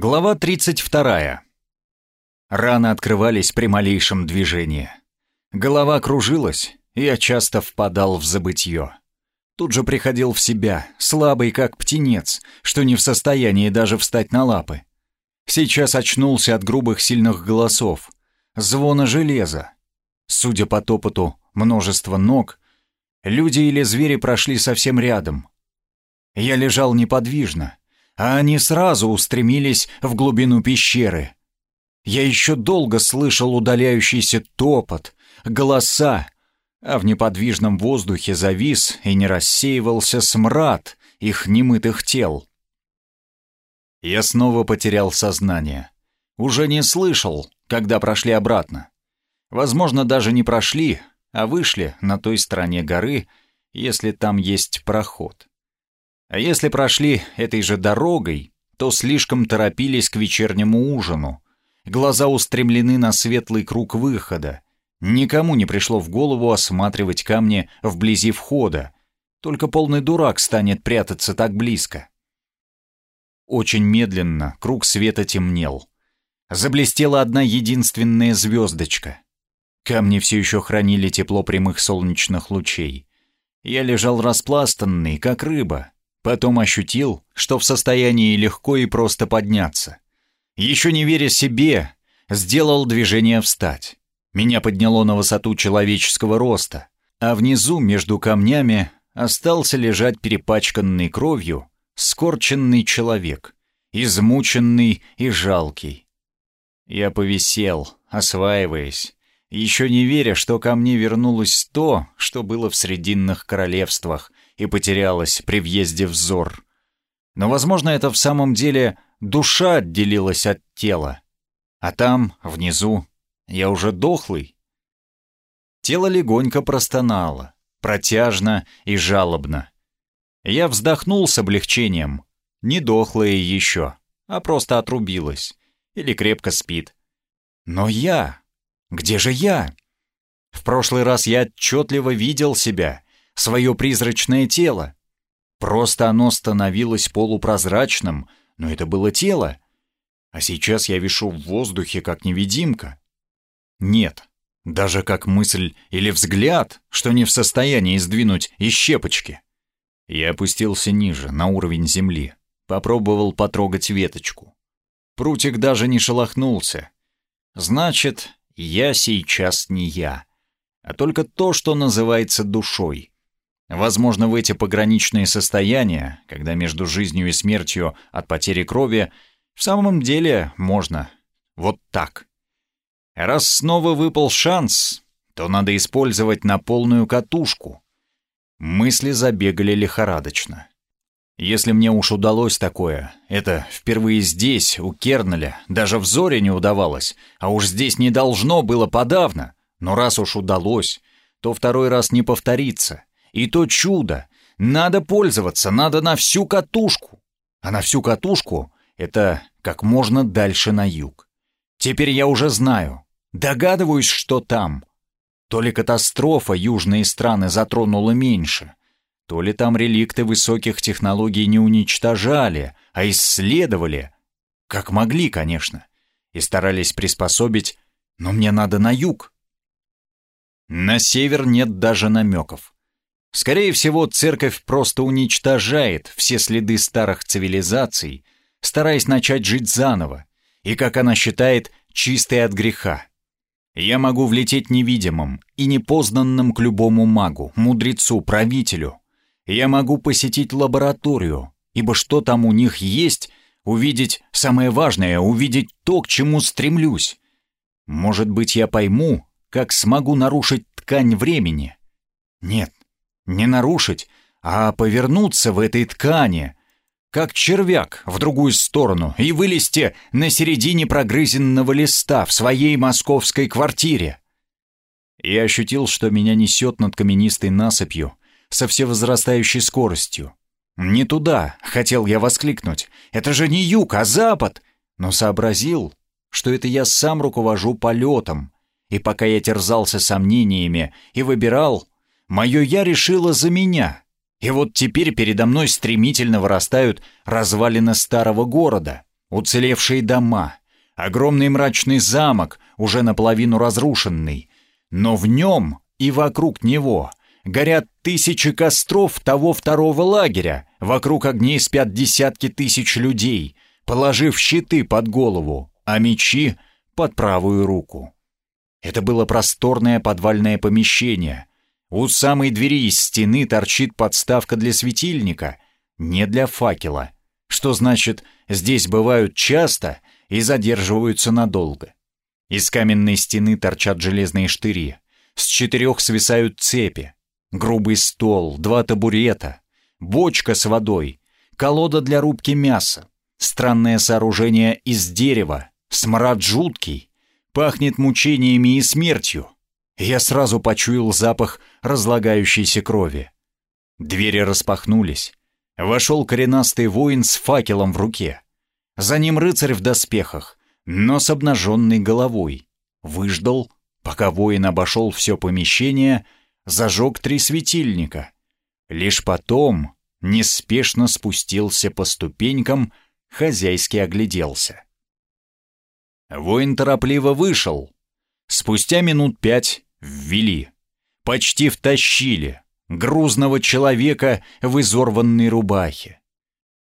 Глава 32. Раны открывались при малейшем движении. Голова кружилась, и я часто впадал в забытье. Тут же приходил в себя, слабый как птенец, что не в состоянии даже встать на лапы. Сейчас очнулся от грубых сильных голосов, звона железа. Судя по топоту множества ног, люди или звери прошли совсем рядом. Я лежал неподвижно, а они сразу устремились в глубину пещеры. Я еще долго слышал удаляющийся топот, голоса, а в неподвижном воздухе завис и не рассеивался смрад их немытых тел. Я снова потерял сознание. Уже не слышал, когда прошли обратно. Возможно, даже не прошли, а вышли на той стороне горы, если там есть проход. А если прошли этой же дорогой, то слишком торопились к вечернему ужину. Глаза устремлены на светлый круг выхода. Никому не пришло в голову осматривать камни вблизи входа. Только полный дурак станет прятаться так близко. Очень медленно круг света темнел. Заблестела одна единственная звездочка. Камни все еще хранили тепло прямых солнечных лучей. Я лежал распластанный, как рыба, Потом ощутил, что в состоянии легко и просто подняться. Еще не веря себе, сделал движение встать. Меня подняло на высоту человеческого роста, а внизу, между камнями, остался лежать перепачканный кровью скорченный человек, измученный и жалкий. Я повисел, осваиваясь, еще не веря, что ко мне вернулось то, что было в Срединных королевствах, и потерялась при въезде в Зор. Но, возможно, это в самом деле душа отделилась от тела. А там, внизу, я уже дохлый. Тело легонько простонало, протяжно и жалобно. Я вздохнул с облегчением. Не дохлое еще, а просто отрубилось. Или крепко спит. Но я... Где же я? В прошлый раз я отчетливо видел себя свое призрачное тело. Просто оно становилось полупрозрачным, но это было тело. А сейчас я вишу в воздухе, как невидимка. Нет, даже как мысль или взгляд, что не в состоянии сдвинуть из щепочки. Я опустился ниже, на уровень земли. Попробовал потрогать веточку. Прутик даже не шелохнулся. Значит, я сейчас не я, а только то, что называется душой. Возможно, в эти пограничные состояния, когда между жизнью и смертью от потери крови, в самом деле можно вот так. Раз снова выпал шанс, то надо использовать на полную катушку. Мысли забегали лихорадочно. Если мне уж удалось такое, это впервые здесь, у Кернеля, даже в Зоре не удавалось, а уж здесь не должно было подавно. Но раз уж удалось, то второй раз не повторится. И то чудо. Надо пользоваться, надо на всю катушку. А на всю катушку — это как можно дальше на юг. Теперь я уже знаю, догадываюсь, что там. То ли катастрофа южные страны затронула меньше, то ли там реликты высоких технологий не уничтожали, а исследовали, как могли, конечно, и старались приспособить, но мне надо на юг. На север нет даже намеков. Скорее всего, церковь просто уничтожает все следы старых цивилизаций, стараясь начать жить заново, и, как она считает, чистой от греха. Я могу влететь невидимым и непознанным к любому магу, мудрецу, правителю. Я могу посетить лабораторию, ибо что там у них есть, увидеть самое важное, увидеть то, к чему стремлюсь. Может быть, я пойму, как смогу нарушить ткань времени. Нет, не нарушить, а повернуться в этой ткани, как червяк в другую сторону, и вылезти на середине прогрызенного листа в своей московской квартире. Я ощутил, что меня несет над каменистой насыпью со всевозрастающей скоростью. «Не туда!» — хотел я воскликнуть. «Это же не юг, а запад!» Но сообразил, что это я сам руковожу полетом. И пока я терзался сомнениями и выбирал, Мое «я» решило за меня. И вот теперь передо мной стремительно вырастают развалины старого города, уцелевшие дома, огромный мрачный замок, уже наполовину разрушенный, но в нем и вокруг него горят тысячи костров того второго лагеря, вокруг огней спят десятки тысяч людей, положив щиты под голову, а мечи под правую руку. Это было просторное подвальное помещение. У самой двери из стены торчит подставка для светильника, не для факела, что значит, здесь бывают часто и задерживаются надолго. Из каменной стены торчат железные штыри, с четырех свисают цепи, грубый стол, два табурета, бочка с водой, колода для рубки мяса, странное сооружение из дерева, смрад жуткий, пахнет мучениями и смертью. Я сразу почуял запах разлагающейся крови. Двери распахнулись. Вошел коренастый воин с факелом в руке. За ним рыцарь в доспехах, но с обнаженной головой. Выждал, пока воин обошел все помещение, зажег три светильника. Лишь потом неспешно спустился по ступенькам, хозяйски огляделся. Воин торопливо вышел. Спустя минут пять ввели. Почти втащили грузного человека в изорванной рубахе.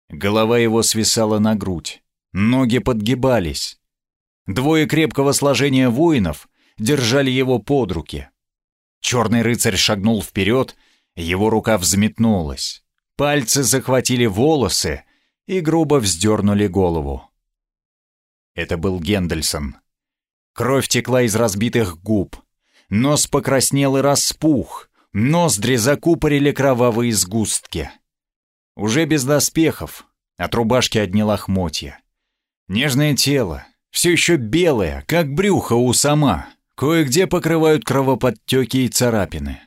Голова его свисала на грудь, ноги подгибались. Двое крепкого сложения воинов держали его под руки. Черный рыцарь шагнул вперед, его рука взметнулась. Пальцы захватили волосы и грубо вздернули голову. Это был Гендельсон. Кровь текла из разбитых губ. Нос покраснел и распух, ноздри закупорили кровавые сгустки. Уже без доспехов, от рубашки одни лохмотья. Нежное тело, все еще белое, как брюхо у сама, кое-где покрывают кровоподтеки и царапины.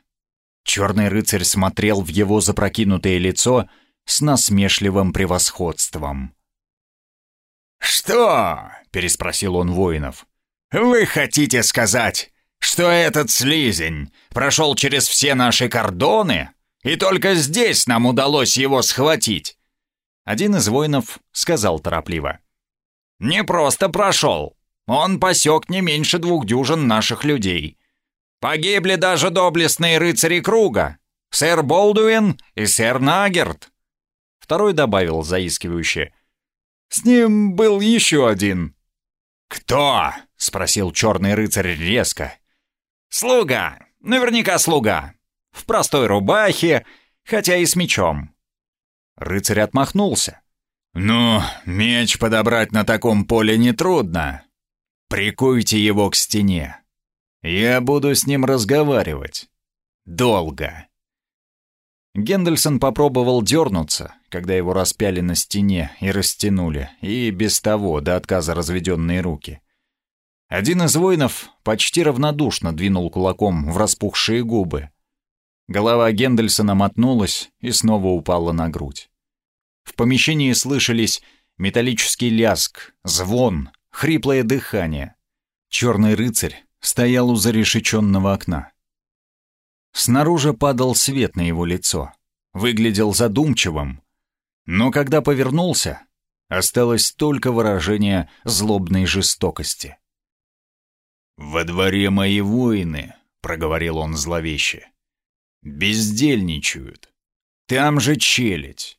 Черный рыцарь смотрел в его запрокинутое лицо с насмешливым превосходством. «Что?» — переспросил он воинов. «Вы хотите сказать, что этот слизень прошел через все наши кордоны, и только здесь нам удалось его схватить?» Один из воинов сказал торопливо. Не просто прошел. Он посек не меньше двух дюжин наших людей. Погибли даже доблестные рыцари круга, сэр Болдуин и сэр Нагерт. Второй добавил заискивающе. С ним был еще один. «Кто?» — спросил черный рыцарь резко. «Слуга. Наверняка слуга. В простой рубахе, хотя и с мечом». Рыцарь отмахнулся. «Ну, меч подобрать на таком поле нетрудно. Прикуйте его к стене. Я буду с ним разговаривать. Долго». Гендельсон попробовал дернуться, когда его распяли на стене и растянули, и без того до отказа разведенные руки. Один из воинов почти равнодушно двинул кулаком в распухшие губы. Голова Гендельсона мотнулась и снова упала на грудь. В помещении слышались металлический ляск, звон, хриплое дыхание. Черный рыцарь стоял у зарешеченного окна. Снаружи падал свет на его лицо. Выглядел задумчивым. Но когда повернулся, осталось только выражение злобной жестокости. «Во дворе мои воины», — проговорил он зловеще, — «бездельничают. Там же челядь.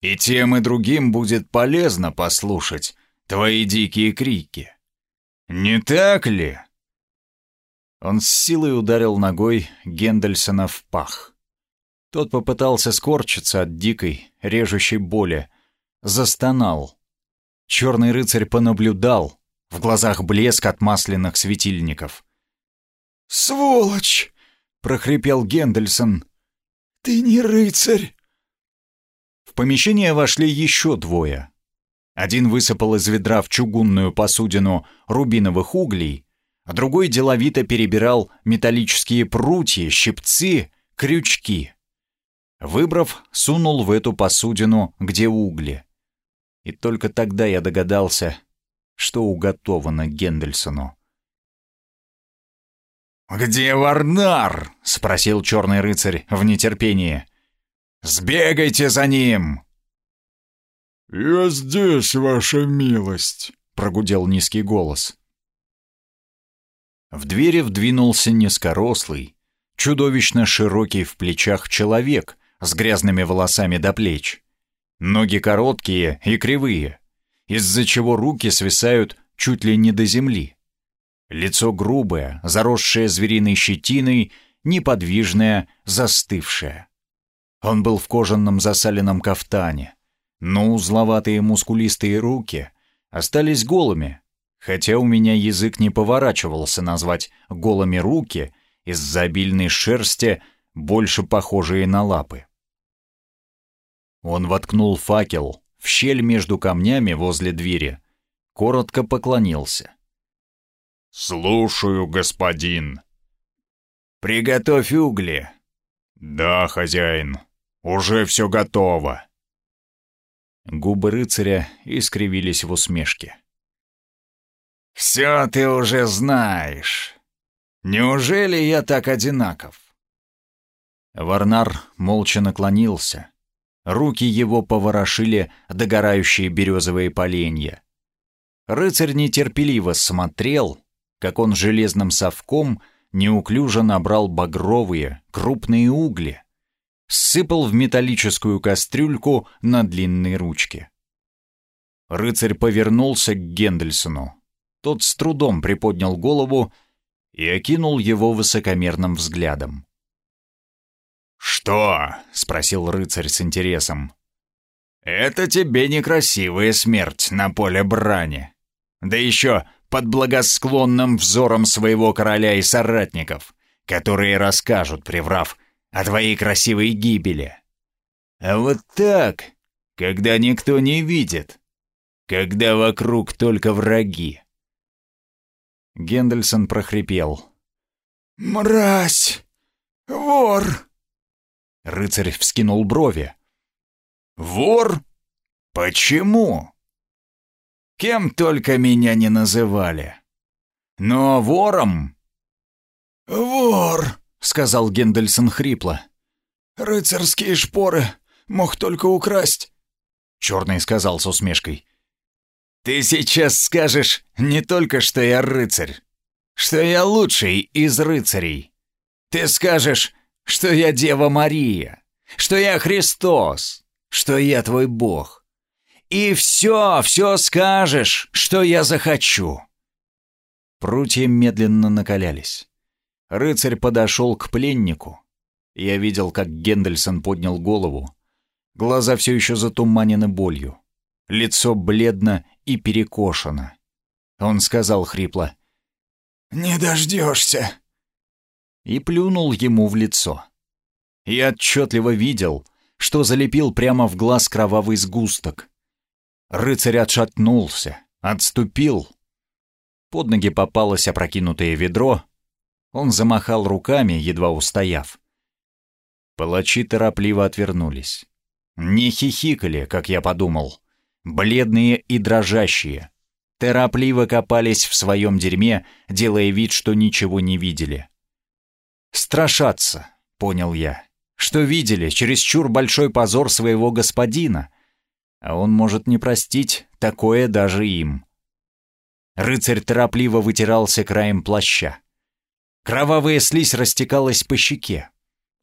И тем и другим будет полезно послушать твои дикие крики. Не так ли?» Он с силой ударил ногой Гендельсона в пах. Тот попытался скорчиться от дикой, режущей боли. Застонал. Черный рыцарь понаблюдал. В глазах блеск от масляных светильников. «Сволочь!» — прохрипел Гендельсон. «Ты не рыцарь!» В помещение вошли еще двое. Один высыпал из ведра в чугунную посудину рубиновых углей, а другой деловито перебирал металлические прутья, щипцы, крючки. Выбрав, сунул в эту посудину, где угли. И только тогда я догадался, что уготовано Гендельсону. «Где Варнар?» — спросил черный рыцарь в нетерпении. «Сбегайте за ним!» «Я здесь, ваша милость», — прогудел низкий голос. В двери вдвинулся низкорослый, чудовищно широкий в плечах человек с грязными волосами до плеч. Ноги короткие и кривые, из-за чего руки свисают чуть ли не до земли. Лицо грубое, заросшее звериной щетиной, неподвижное, застывшее. Он был в кожаном засаленном кафтане, но узловатые мускулистые руки остались голыми, хотя у меня язык не поворачивался назвать голыми руки из-за обильной шерсти, больше похожие на лапы. Он воткнул факел в щель между камнями возле двери, коротко поклонился. «Слушаю, господин». «Приготовь угли». «Да, хозяин, уже все готово». Губы рыцаря искривились в усмешке. «Все ты уже знаешь. Неужели я так одинаков?» Варнар молча наклонился. Руки его поворошили догорающие березовые поленья. Рыцарь нетерпеливо смотрел, как он железным совком неуклюже набрал багровые, крупные угли, сыпал в металлическую кастрюльку на длинной ручке. Рыцарь повернулся к Гендельсону. Тот с трудом приподнял голову и окинул его высокомерным взглядом. «Что?» — спросил рыцарь с интересом. «Это тебе некрасивая смерть на поле брани. Да еще под благосклонным взором своего короля и соратников, которые расскажут, приврав, о твоей красивой гибели. А вот так, когда никто не видит, когда вокруг только враги. Гендельсон прохрипел. «Мразь! Вор!» Рыцарь вскинул брови. «Вор? Почему?» «Кем только меня не называли. Но вором...» «Вор!» — сказал Гендельсон хрипло. «Рыцарские шпоры мог только украсть». Черный сказал с усмешкой. «Ты сейчас скажешь не только, что я рыцарь, что я лучший из рыцарей. Ты скажешь, что я Дева Мария, что я Христос, что я твой Бог. И все, все скажешь, что я захочу». Прутья медленно накалялись. Рыцарь подошел к пленнику. Я видел, как Гендельсон поднял голову. Глаза все еще затуманены болью. Лицо бледно и перекошено. Он сказал хрипло. «Не дождешься!» И плюнул ему в лицо. Я отчетливо видел, что залепил прямо в глаз кровавый сгусток. Рыцарь отшатнулся, отступил. Под ноги попалось опрокинутое ведро, он замахал руками, едва устояв. Палачи торопливо отвернулись. Не хихикали, как я подумал. Бледные и дрожащие. Торопливо копались в своем дерьме, делая вид, что ничего не видели. «Страшаться», — понял я, — «что видели чересчур большой позор своего господина, а он может не простить такое даже им». Рыцарь торопливо вытирался краем плаща. Кровавая слизь растекалась по щеке.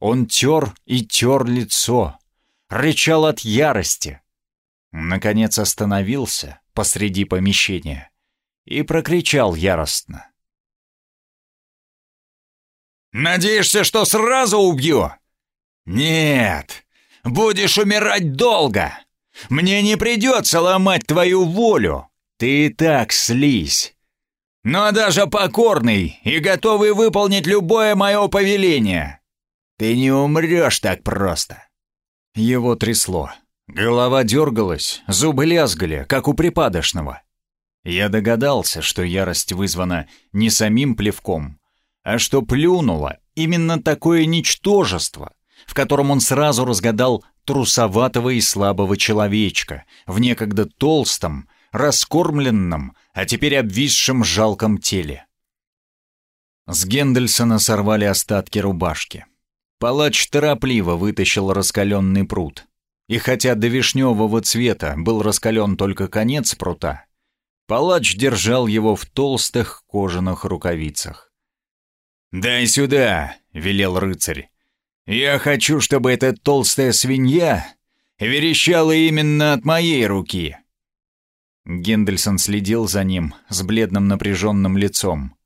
Он тер и тер лицо, рычал от ярости. Наконец остановился посреди помещения и прокричал яростно. «Надеешься, что сразу убью? Нет, будешь умирать долго. Мне не придется ломать твою волю. Ты и так слизь но даже покорный и готовый выполнить любое мое повеление. Ты не умрешь так просто». Его трясло. Голова дергалась, зубы лязгали, как у припадочного. Я догадался, что ярость вызвана не самим плевком, а что плюнуло именно такое ничтожество, в котором он сразу разгадал трусоватого и слабого человечка в некогда толстом, раскормленном, а теперь обвисшем жалком теле. С Гендельсона сорвали остатки рубашки. Палач торопливо вытащил раскаленный пруд. И хотя до вишневого цвета был раскален только конец прута, палач держал его в толстых кожаных рукавицах. «Дай сюда!» — велел рыцарь. «Я хочу, чтобы эта толстая свинья верещала именно от моей руки!» Гендельсон следил за ним с бледным напряженным лицом.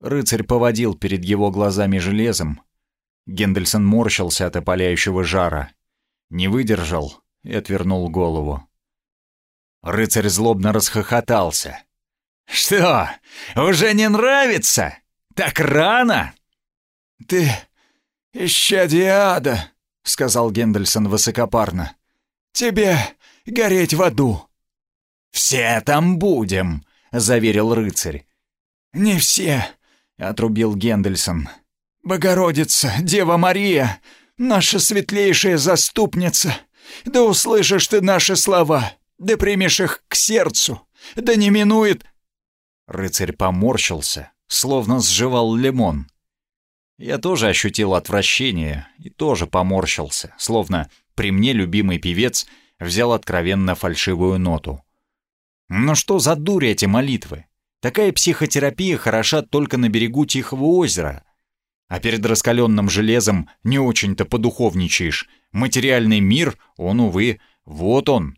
Рыцарь поводил перед его глазами железом. Гендельсон морщился от опаляющего жара. Не выдержал и отвернул голову. Рыцарь злобно расхохотался. «Что, уже не нравится? Так рано?» «Ты исчадие ада», — сказал Гендельсон высокопарно. «Тебе гореть в аду». «Все там будем», — заверил рыцарь. «Не все», — отрубил Гендельсон. «Богородица, Дева Мария, наша светлейшая заступница, да услышишь ты наши слова, да примешь их к сердцу, да не минует...» Рыцарь поморщился, словно сживал лимон. Я тоже ощутил отвращение и тоже поморщился, словно при мне любимый певец взял откровенно фальшивую ноту. Но что за дурь эти молитвы? Такая психотерапия хороша только на берегу Тихого озера. А перед раскаленным железом не очень-то подуховничаешь. Материальный мир, он, увы, вот он.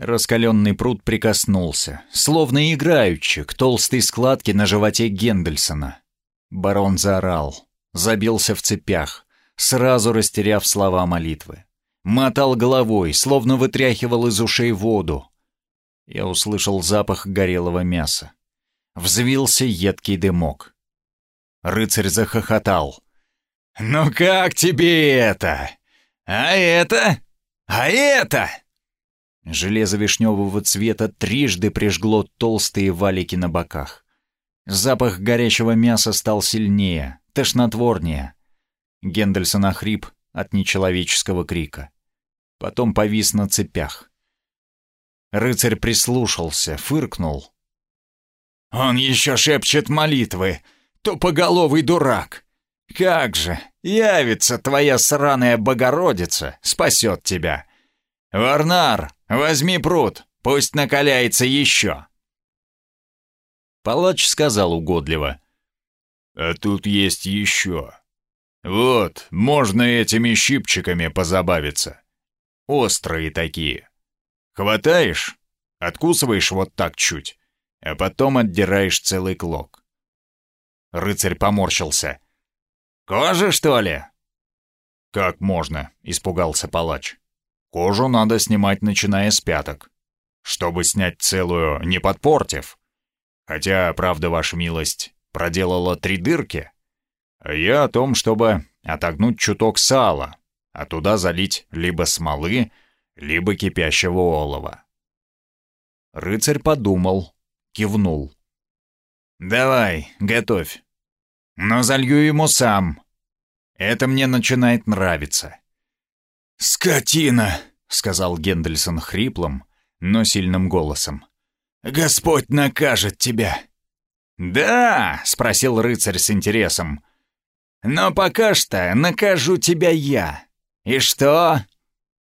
Раскаленный пруд прикоснулся, словно играючи, к толстой складке на животе Гендельсона. Барон заорал, забился в цепях, сразу растеряв слова молитвы. Мотал головой, словно вытряхивал из ушей воду, я услышал запах горелого мяса. Взвился едкий дымок. Рыцарь захохотал. «Ну как тебе это? А это? А это?» Железо вишневого цвета трижды прижгло толстые валики на боках. Запах горячего мяса стал сильнее, тошнотворнее. Гендельсон охрип от нечеловеческого крика. Потом повис на цепях. Рыцарь прислушался, фыркнул. «Он еще шепчет молитвы, тупоголовый дурак! Как же, явится твоя сраная Богородица, спасет тебя! Варнар, возьми пруд, пусть накаляется еще!» Палач сказал угодливо. «А тут есть еще. Вот, можно этими щипчиками позабавиться. Острые такие. Хватаешь, откусываешь вот так чуть, а потом отдираешь целый клок. Рыцарь поморщился. «Кожа, что ли?» «Как можно?» — испугался палач. «Кожу надо снимать, начиная с пяток. Чтобы снять целую, не подпортив. Хотя, правда, ваша милость, проделала три дырки. А я о том, чтобы отогнуть чуток сала, а туда залить либо смолы, либо кипящего олова. Рыцарь подумал, кивнул. «Давай, готовь. Но залью ему сам. Это мне начинает нравиться». «Скотина!» — сказал Гендельсон хриплым, но сильным голосом. «Господь накажет тебя!» «Да!» — спросил рыцарь с интересом. «Но пока что накажу тебя я. И что?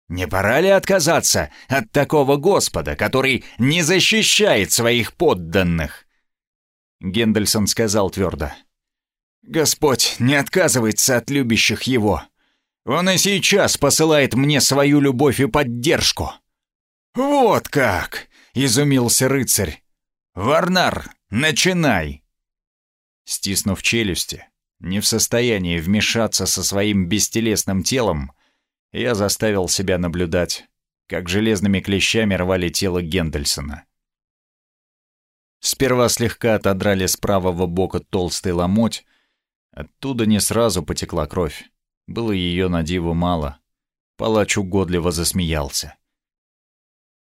Не пора ли отказаться от такого Господа, который не защищает своих подданных?» Гендельсон сказал твердо. «Господь не отказывается от любящих его. Он и сейчас посылает мне свою любовь и поддержку». «Вот как!» — изумился рыцарь. «Варнар, начинай!» Стиснув челюсти, не в состоянии вмешаться со своим бестелесным телом, я заставил себя наблюдать, как железными клещами рвали тело Гендельсона. Сперва слегка отодрали с правого бока толстый ломоть, оттуда не сразу потекла кровь. Было ее на диву мало. Палач угодливо засмеялся.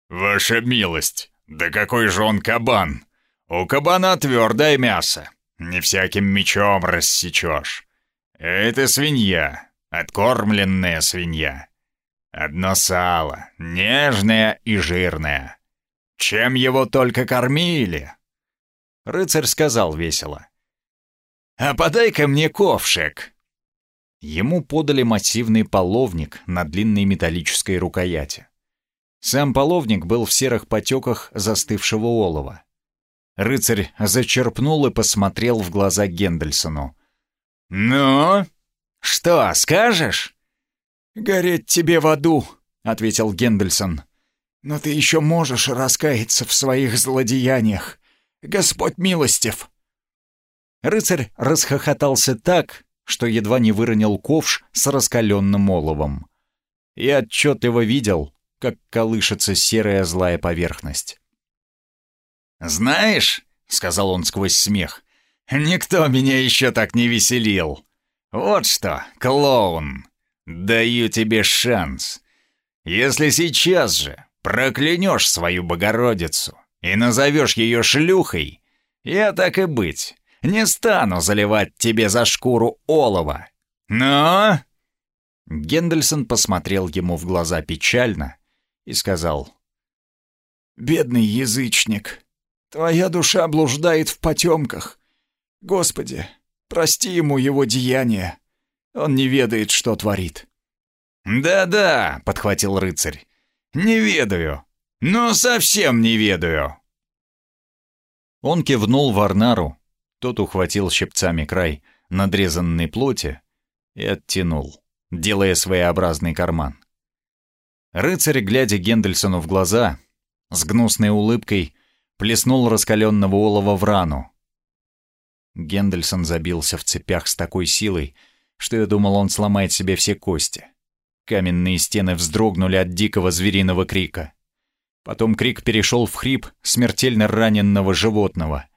«Ваша милость, да какой же он кабан! У кабана твердое мясо, не всяким мечом рассечешь. Это свинья, Откормленная свинья. Одно сало, нежное и жирное. Чем его только кормили?» Рыцарь сказал весело. «А подай-ка мне ковшик». Ему подали массивный половник на длинной металлической рукояти. Сам половник был в серых потеках застывшего олова. Рыцарь зачерпнул и посмотрел в глаза Гендельсону. «Ну, что, скажешь?» «Гореть тебе в аду», — ответил Гендельсон. «Но ты еще можешь раскаяться в своих злодеяниях. Господь милостив!» Рыцарь расхохотался так, что едва не выронил ковш с раскаленным оловом. И отчетливо видел, как колышется серая злая поверхность. «Знаешь», — сказал он сквозь смех, — «никто меня еще так не веселил. Вот что, клоун, даю тебе шанс. Если сейчас же проклянешь свою Богородицу и назовешь ее шлюхой, я так и быть, не стану заливать тебе за шкуру олова. Но...» Гендельсон посмотрел ему в глаза печально и сказал. «Бедный язычник, твоя душа блуждает в потемках. Господи, прости ему его деяния. Он не ведает, что творит». «Да-да», — подхватил рыцарь, — «не ведаю. Ну, совсем не ведаю». Он кивнул Варнару, тот ухватил щипцами край надрезанной плоти и оттянул, делая своеобразный карман. Рыцарь, глядя Гендельсону в глаза, с гнусной улыбкой плеснул раскаленного олова в рану. Гендельсон забился в цепях с такой силой, что я думал, он сломает себе все кости. Каменные стены вздрогнули от дикого звериного крика. Потом крик перешел в хрип смертельно раненного животного —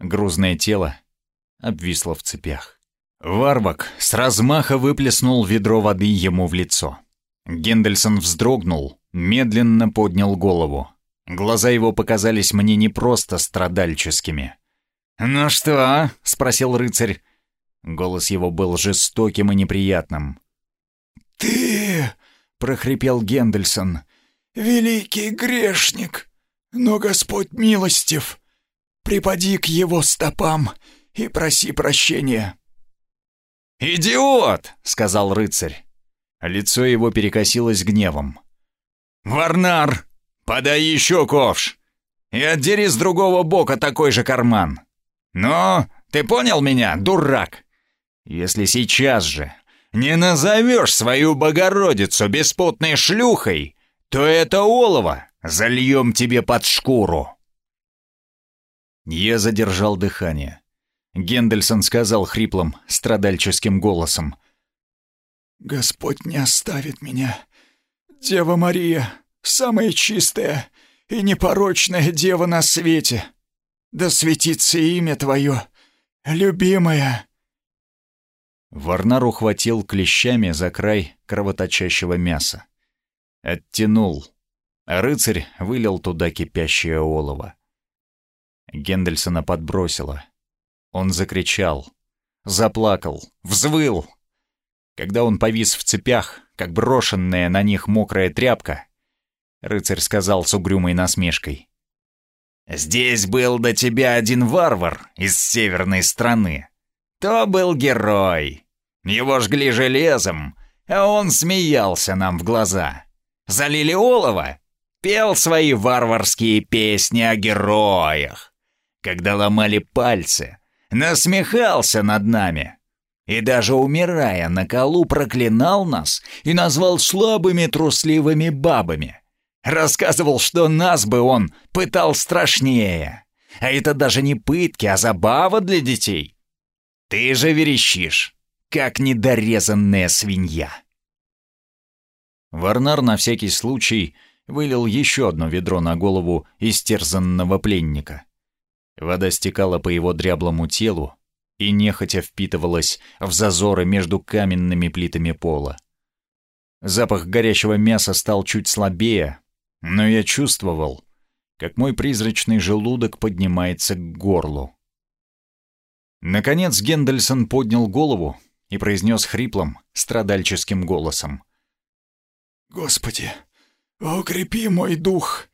Грузное тело обвисло в цепях. Варвак с размаха выплеснул ведро воды ему в лицо. Гендельсон вздрогнул, медленно поднял голову. Глаза его показались мне не просто страдальческими. «Ну что?» — спросил рыцарь. Голос его был жестоким и неприятным. «Ты!» — прохрипел Гендельсон. «Великий грешник! Но Господь милостив! Припади к его стопам и проси прощения». «Идиот!» — сказал рыцарь. Лицо его перекосилось гневом. «Варнар, подай еще ковш и отдери с другого бока такой же карман. Ну, ты понял меня, дурак? Если сейчас же не назовешь свою Богородицу беспутной шлюхой, то это олово зальем тебе под шкуру». Я задержал дыхание. Гендельсон сказал хриплым, страдальческим голосом. «Господь не оставит меня. Дева Мария, самая чистая и непорочная дева на свете. Да светится имя Твое, любимая». Варнар ухватил клещами за край кровоточащего мяса. Оттянул, рыцарь вылил туда кипящее олово. Гендельсона подбросило. Он закричал, заплакал, взвыл. Когда он повис в цепях, как брошенная на них мокрая тряпка, рыцарь сказал с угрюмой насмешкой. «Здесь был до тебя один варвар из северной страны. То был герой. Его жгли железом, а он смеялся нам в глаза. Залили олово, пел свои варварские песни о героях когда ломали пальцы, насмехался над нами. И даже умирая на колу проклинал нас и назвал слабыми трусливыми бабами. Рассказывал, что нас бы он пытал страшнее. А это даже не пытки, а забава для детей. Ты же верещишь, как недорезанная свинья. Варнар на всякий случай вылил еще одно ведро на голову истерзанного пленника. Вода стекала по его дряблому телу и нехотя впитывалась в зазоры между каменными плитами пола. Запах горящего мяса стал чуть слабее, но я чувствовал, как мой призрачный желудок поднимается к горлу. Наконец Гендельсон поднял голову и произнес хриплым, страдальческим голосом. «Господи, укрепи мой дух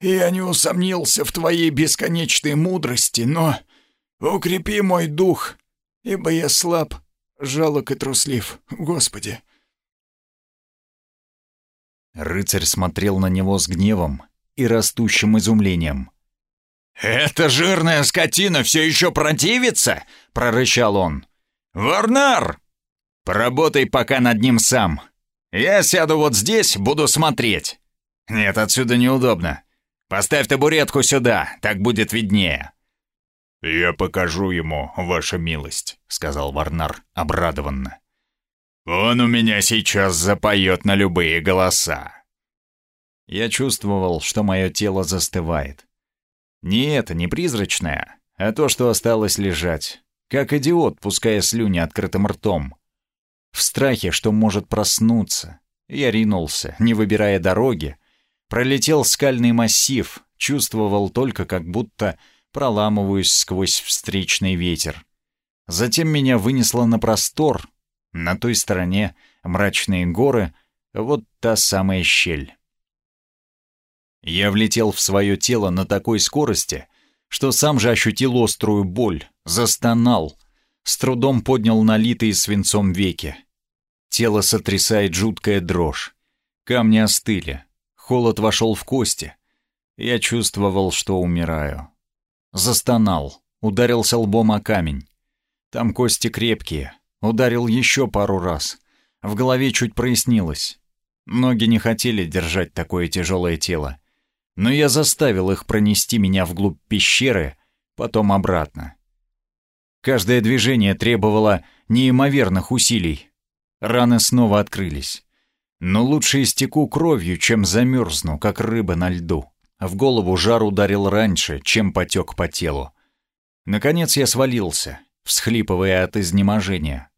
я не усомнился в твоей бесконечной мудрости, но укрепи мой дух, ибо я слаб жалок и труслив, Господи!» Рыцарь смотрел на него с гневом и растущим изумлением. «Эта жирная скотина все еще противится?» — прорычал он. «Варнар! Поработай пока над ним сам. Я сяду вот здесь, буду смотреть. Нет, отсюда неудобно. Поставь табуретку сюда, так будет виднее». «Я покажу ему, ваша милость», — сказал Варнар обрадованно. «Он у меня сейчас запоет на любые голоса». Я чувствовал, что мое тело застывает. Не это, не призрачное, а то, что осталось лежать, как идиот, пуская слюни открытым ртом. В страхе, что может проснуться, я ринулся, не выбирая дороги, пролетел скальный массив, чувствовал только, как будто проламываюсь сквозь встречный ветер. Затем меня вынесло на простор, на той стороне мрачные горы, вот та самая щель. Я влетел в свое тело на такой скорости, что сам же ощутил острую боль, застонал, с трудом поднял налитые свинцом веки. Тело сотрясает жуткая дрожь. Камни остыли, холод вошел в кости. Я чувствовал, что умираю. Застонал, ударился лбом о камень. Там кости крепкие, ударил еще пару раз. В голове чуть прояснилось. Ноги не хотели держать такое тяжелое тело но я заставил их пронести меня вглубь пещеры, потом обратно. Каждое движение требовало неимоверных усилий. Раны снова открылись. Но лучше истеку кровью, чем замерзну, как рыба на льду. В голову жар ударил раньше, чем потек по телу. Наконец я свалился, всхлипывая от изнеможения.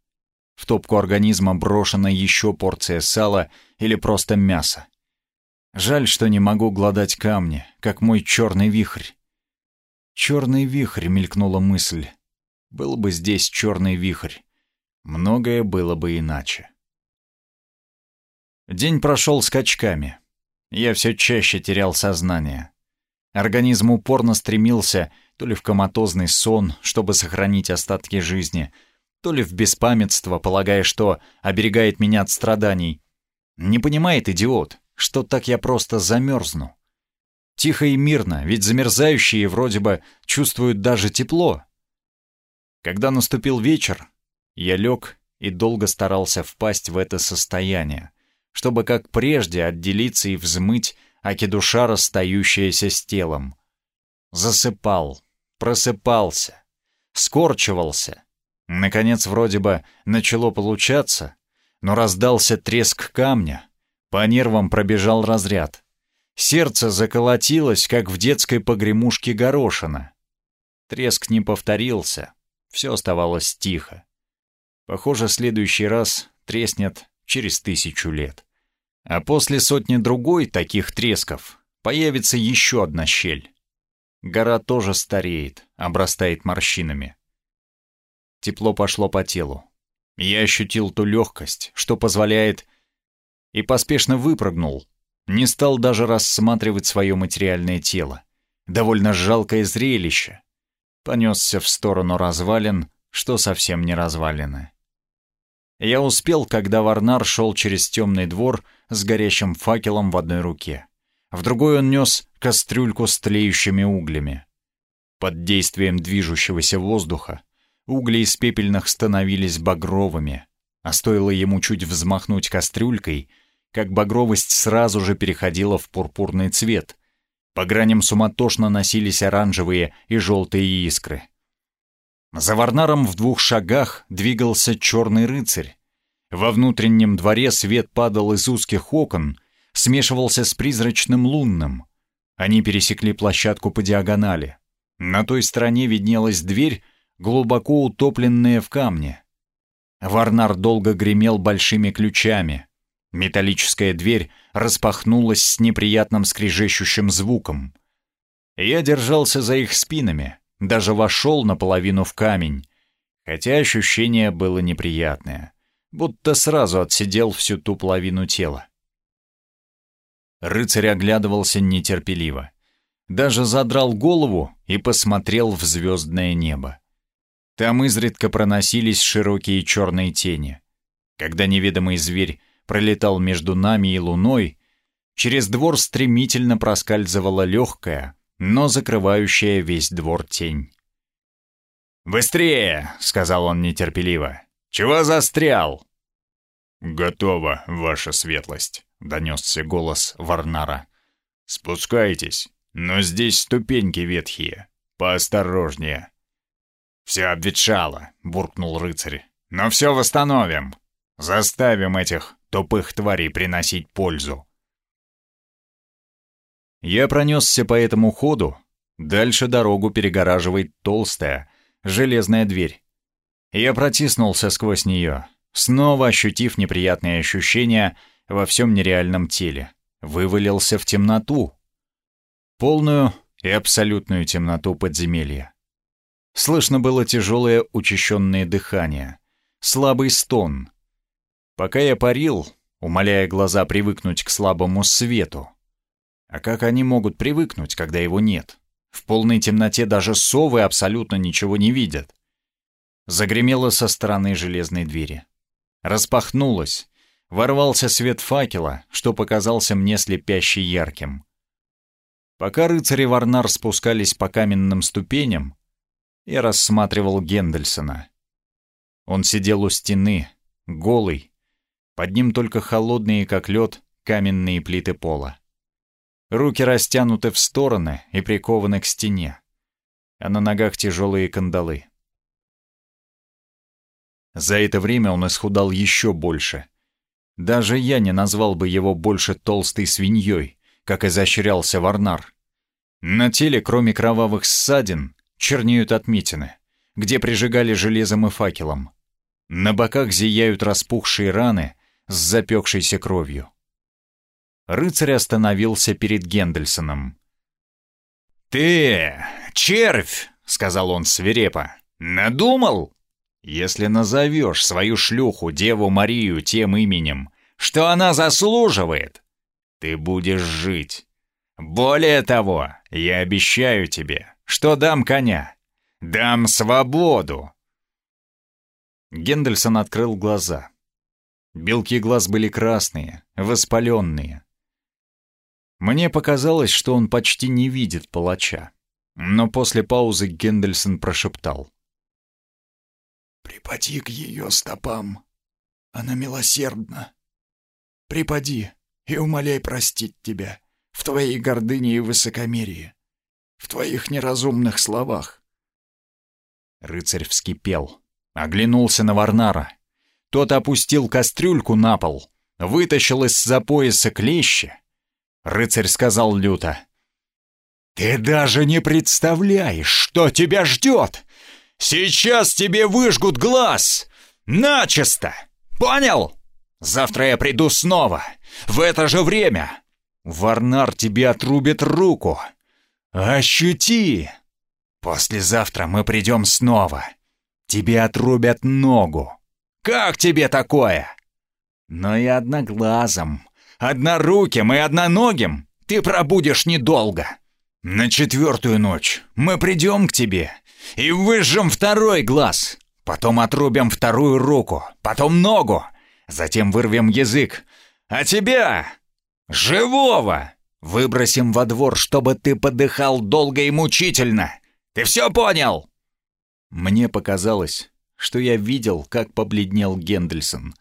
В топку организма брошена еще порция сала или просто мяса. Жаль, что не могу гладать камни, как мой черный вихрь. Черный вихрь, мелькнула мысль. Был бы здесь черный вихрь. Многое было бы иначе. День прошел скачками. Я все чаще терял сознание. Организм упорно стремился то ли в коматозный сон, чтобы сохранить остатки жизни, то ли в беспамятство, полагая, что оберегает меня от страданий. Не понимает идиот что так я просто замерзну. Тихо и мирно, ведь замерзающие вроде бы чувствуют даже тепло. Когда наступил вечер, я лег и долго старался впасть в это состояние, чтобы как прежде отделиться и взмыть аки душа, расстающаяся с телом. Засыпал, просыпался, скорчивался. Наконец, вроде бы, начало получаться, но раздался треск камня, по нервам пробежал разряд. Сердце заколотилось, как в детской погремушке горошина. Треск не повторился, все оставалось тихо. Похоже, следующий раз треснет через тысячу лет. А после сотни другой таких тресков появится еще одна щель. Гора тоже стареет, обрастает морщинами. Тепло пошло по телу. Я ощутил ту легкость, что позволяет и поспешно выпрыгнул. Не стал даже рассматривать свое материальное тело. Довольно жалкое зрелище. Понесся в сторону развалин, что совсем не развалины. Я успел, когда Варнар шел через темный двор с горящим факелом в одной руке. В другой он нес кастрюльку с тлеющими углями. Под действием движущегося воздуха угли из пепельных становились багровыми, а стоило ему чуть взмахнуть кастрюлькой — как багровость сразу же переходила в пурпурный цвет. По граням суматошно носились оранжевые и желтые искры. За Варнаром в двух шагах двигался черный рыцарь. Во внутреннем дворе свет падал из узких окон, смешивался с призрачным лунным. Они пересекли площадку по диагонали. На той стороне виднелась дверь, глубоко утопленная в камне. Варнар долго гремел большими ключами. Металлическая дверь распахнулась с неприятным скрежещущим звуком. Я держался за их спинами, даже вошел наполовину в камень, хотя ощущение было неприятное, будто сразу отсидел всю ту половину тела. Рыцарь оглядывался нетерпеливо. Даже задрал голову и посмотрел в звездное небо. Там изредка проносились широкие черные тени. Когда неведомый зверь пролетал между нами и луной, через двор стремительно проскальзывала легкая, но закрывающая весь двор тень. «Быстрее!» — сказал он нетерпеливо. «Чего застрял?» «Готово, ваша светлость», — донесся голос Варнара. «Спускайтесь, но здесь ступеньки ветхие. Поосторожнее». «Все обветшало», — буркнул рыцарь. «Но все восстановим. Заставим этих тупых тварей приносить пользу». Я пронесся по этому ходу. Дальше дорогу перегораживает толстая, железная дверь. Я протиснулся сквозь нее, снова ощутив неприятные ощущения во всем нереальном теле. Вывалился в темноту. Полную и абсолютную темноту подземелья. Слышно было тяжелое учащенное дыхание, слабый стон. Пока я парил, умоляя глаза привыкнуть к слабому свету. А как они могут привыкнуть, когда его нет? В полной темноте даже совы абсолютно ничего не видят. Загремело со стороны железной двери. Распахнулась. Ворвался свет факела, что показался мне слепяще ярким. Пока рыцари Варнар спускались по каменным ступеням, я рассматривал Гендельсона. Он сидел у стены, голый. Под ним только холодные, как лед, каменные плиты пола. Руки растянуты в стороны и прикованы к стене, а на ногах тяжелые кандалы. За это время он исхудал еще больше. Даже я не назвал бы его больше толстой свиньей, как изощрялся Варнар. На теле, кроме кровавых ссадин, чернеют отметины, где прижигали железом и факелом. На боках зияют распухшие раны с запекшейся кровью. Рыцарь остановился перед Гендельсоном. «Ты, червь!» — сказал он свирепо. «Надумал? Если назовешь свою шлюху, Деву Марию, тем именем, что она заслуживает, ты будешь жить. Более того, я обещаю тебе, что дам коня, дам свободу». Гендельсон открыл глаза. Белки глаз были красные, воспаленные. Мне показалось, что он почти не видит палача. Но после паузы Гендельсон прошептал. «Припади к ее стопам. Она милосердна. Припади и умоляй простить тебя в твоей гордыне и высокомерии, в твоих неразумных словах». Рыцарь вскипел, оглянулся на Варнара. Тот опустил кастрюльку на пол, вытащил из-за пояса клещи, Рыцарь сказал люто. «Ты даже не представляешь, что тебя ждет! Сейчас тебе выжгут глаз! Начисто! Понял? Завтра я приду снова, в это же время. Варнар тебе отрубит руку. Ощути! Послезавтра мы придем снова. Тебе отрубят ногу. Как тебе такое? Но и одноглазом одноруким и одноногим ты пробудешь недолго. На четвертую ночь мы придем к тебе и выжжем второй глаз, потом отрубим вторую руку, потом ногу, затем вырвем язык, а тебя, живого, выбросим во двор, чтобы ты подыхал долго и мучительно. Ты все понял?» Мне показалось, что я видел, как побледнел Гендельсон.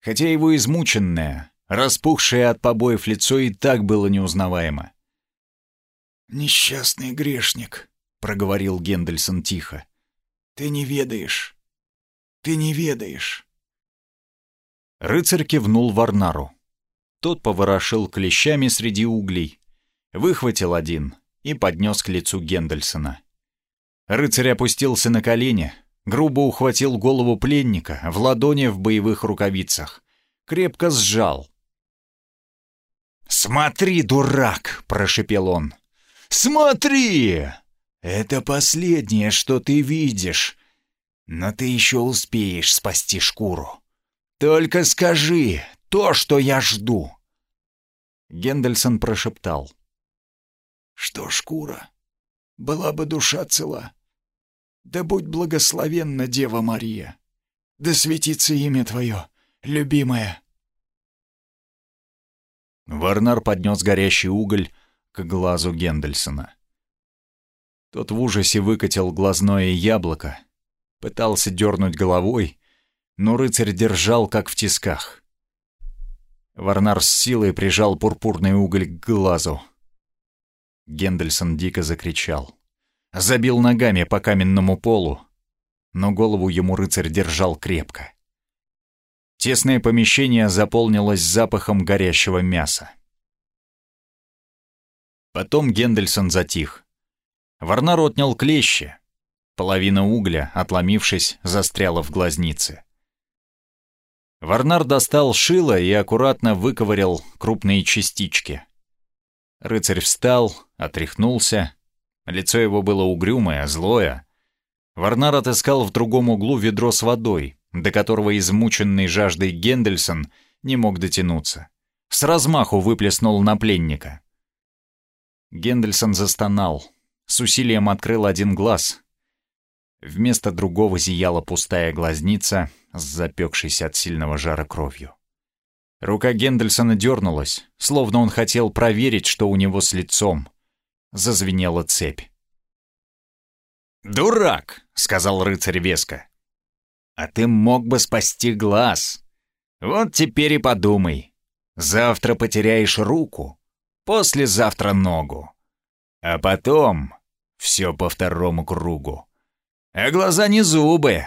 Хотя его измученное, Распухшее от побоев лицо и так было неузнаваемо. «Несчастный грешник», — проговорил Гендельсон тихо. «Ты не ведаешь. Ты не ведаешь». Рыцарь кивнул Варнару. Тот поворошил клещами среди углей, выхватил один и поднес к лицу Гендельсона. Рыцарь опустился на колени, грубо ухватил голову пленника в ладони в боевых рукавицах, крепко сжал, «Смотри, дурак!» — прошепел он. «Смотри! Это последнее, что ты видишь. Но ты еще успеешь спасти шкуру. Только скажи то, что я жду!» Гендельсон прошептал. «Что шкура? Была бы душа цела. Да будь благословенна, Дева Мария! Да светится имя Твое, любимая!» Варнар поднес горящий уголь к глазу Гендельсона. Тот в ужасе выкатил глазное яблоко, пытался дернуть головой, но рыцарь держал, как в тисках. Варнар с силой прижал пурпурный уголь к глазу. Гендельсон дико закричал. Забил ногами по каменному полу, но голову ему рыцарь держал крепко. Тесное помещение заполнилось запахом горящего мяса. Потом Гендельсон затих. Варнар отнял клещи. Половина угля, отломившись, застряла в глазнице. Варнар достал шило и аккуратно выковырял крупные частички. Рыцарь встал, отряхнулся. Лицо его было угрюмое, злое. Варнар отыскал в другом углу ведро с водой, до которого измученный жаждой Гендельсон не мог дотянуться. С размаху выплеснул на пленника. Гендельсон застонал, с усилием открыл один глаз. Вместо другого зияла пустая глазница с запекшейся от сильного жара кровью. Рука Гендельсона дернулась, словно он хотел проверить, что у него с лицом. Зазвенела цепь. «Дурак!» — сказал рыцарь веско. «А ты мог бы спасти глаз. Вот теперь и подумай. Завтра потеряешь руку, послезавтра ногу. А потом все по второму кругу. А глаза не зубы,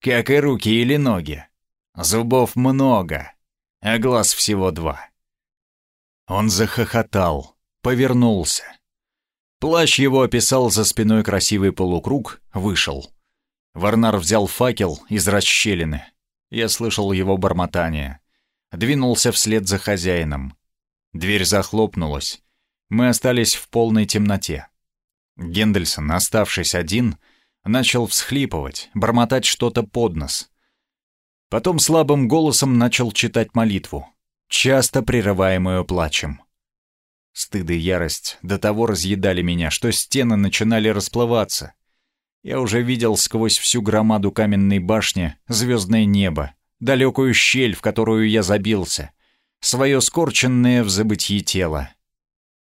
как и руки или ноги. Зубов много, а глаз всего два. Он захохотал, повернулся. Плащ его описал за спиной красивый полукруг, вышел. Варнар взял факел из расщелины. Я слышал его бормотание. Двинулся вслед за хозяином. Дверь захлопнулась. Мы остались в полной темноте. Гендельсон, оставшись один, начал всхлипывать, бормотать что-то под нос. Потом слабым голосом начал читать молитву, часто прерываемую плачем. Стыд и ярость до того разъедали меня, что стены начинали расплываться. Я уже видел сквозь всю громаду каменной башни звездное небо, далекую щель, в которую я забился, свое скорченное в забытье тело.